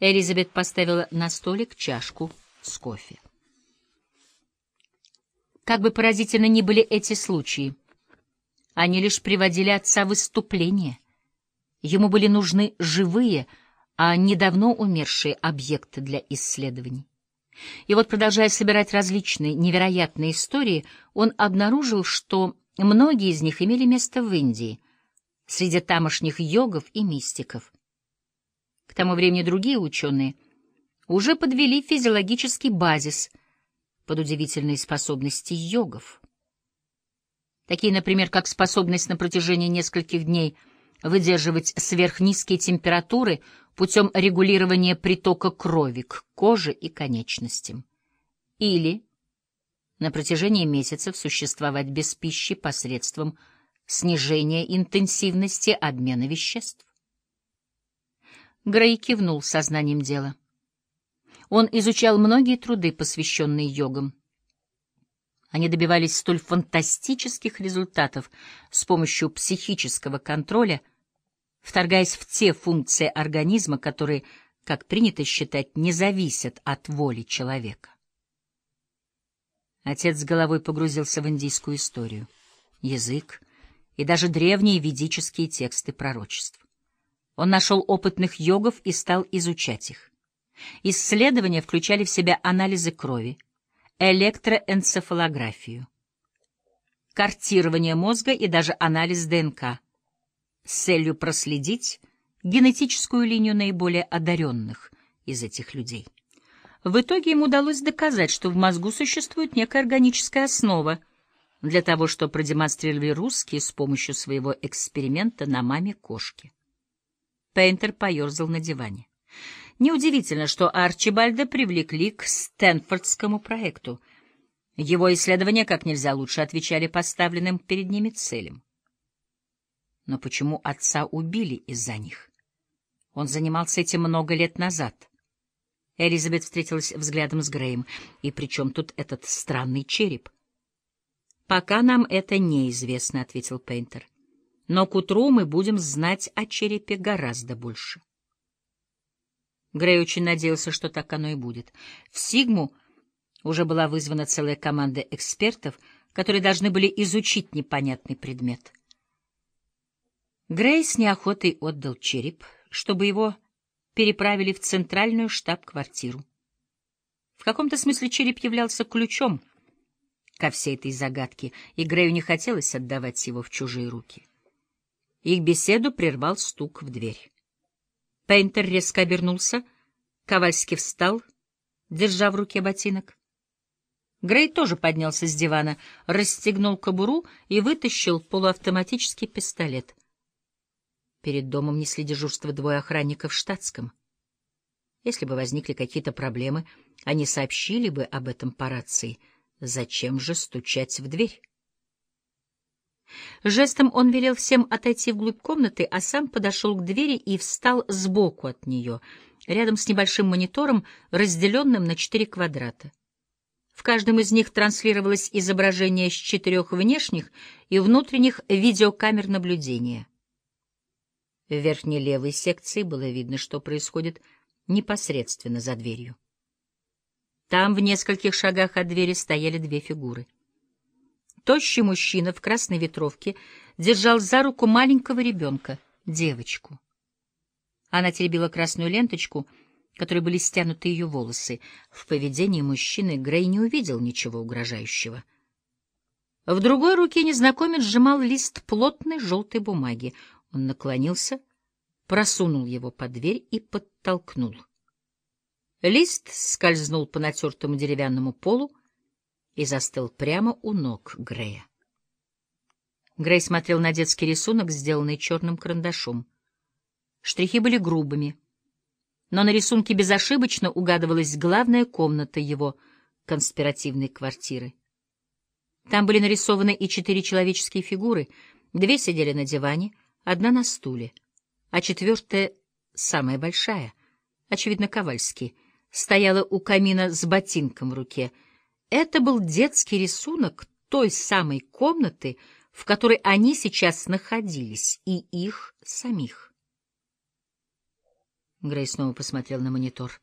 Элизабет поставила на столик чашку с кофе. Как бы поразительно ни были эти случаи, они лишь приводили отца в выступление. Ему были нужны живые, а не давно умершие объекты для исследований. И вот, продолжая собирать различные невероятные истории, он обнаружил, что многие из них имели место в Индии, среди тамошних йогов и мистиков. Тому времени другие ученые уже подвели физиологический базис под удивительные способности йогов. Такие, например, как способность на протяжении нескольких дней выдерживать сверхнизкие температуры путем регулирования притока крови к коже и конечностям. Или на протяжении месяцев существовать без пищи посредством снижения интенсивности обмена веществ. Грей кивнул сознанием дела. Он изучал многие труды, посвященные йогам. Они добивались столь фантастических результатов с помощью психического контроля, вторгаясь в те функции организма, которые, как принято считать, не зависят от воли человека. Отец с головой погрузился в индийскую историю, язык и даже древние ведические тексты пророчеств. Он нашел опытных йогов и стал изучать их. Исследования включали в себя анализы крови, электроэнцефалографию, картирование мозга и даже анализ ДНК с целью проследить генетическую линию наиболее одаренных из этих людей. В итоге ему удалось доказать, что в мозгу существует некая органическая основа для того, что продемонстрировали русские с помощью своего эксперимента на маме кошки. Пейнтер поерзал на диване. Неудивительно, что Арчибальда привлекли к Стэнфордскому проекту. Его исследования как нельзя лучше отвечали поставленным перед ними целям. Но почему отца убили из-за них? Он занимался этим много лет назад. Элизабет встретилась взглядом с Греем. И при чем тут этот странный череп? «Пока нам это неизвестно», — ответил Пейнтер. «Но к утру мы будем знать о черепе гораздо больше». Грей очень надеялся, что так оно и будет. В Сигму уже была вызвана целая команда экспертов, которые должны были изучить непонятный предмет. Грей с неохотой отдал череп, чтобы его переправили в центральную штаб-квартиру. В каком-то смысле череп являлся ключом ко всей этой загадке, и Грею не хотелось отдавать его в чужие руки. Их беседу прервал стук в дверь. Пейнтер резко обернулся, Ковальский встал, держа в руке ботинок. Грей тоже поднялся с дивана, расстегнул кобуру и вытащил полуавтоматический пистолет. Перед домом несли дежурство двое охранников в штатском. Если бы возникли какие-то проблемы, они сообщили бы об этом по рации. Зачем же стучать в дверь? Жестом он велел всем отойти вглубь комнаты, а сам подошел к двери и встал сбоку от нее, рядом с небольшим монитором, разделенным на четыре квадрата. В каждом из них транслировалось изображение с четырех внешних и внутренних видеокамер наблюдения. В верхней левой секции было видно, что происходит непосредственно за дверью. Там, в нескольких шагах от двери, стояли две фигуры — Тощий мужчина в красной ветровке держал за руку маленького ребенка, девочку. Она теребила красную ленточку, которой были стянуты ее волосы. В поведении мужчины Грей не увидел ничего угрожающего. В другой руке незнакомец сжимал лист плотной желтой бумаги. Он наклонился, просунул его под дверь и подтолкнул. Лист скользнул по натертому деревянному полу, и застыл прямо у ног Грея. Грей смотрел на детский рисунок, сделанный черным карандашом. Штрихи были грубыми, но на рисунке безошибочно угадывалась главная комната его конспиративной квартиры. Там были нарисованы и четыре человеческие фигуры, две сидели на диване, одна на стуле, а четвертая, самая большая, очевидно, Ковальский, стояла у камина с ботинком в руке — это был детский рисунок той самой комнаты, в которой они сейчас находились, и их самих. Грей снова посмотрел на монитор.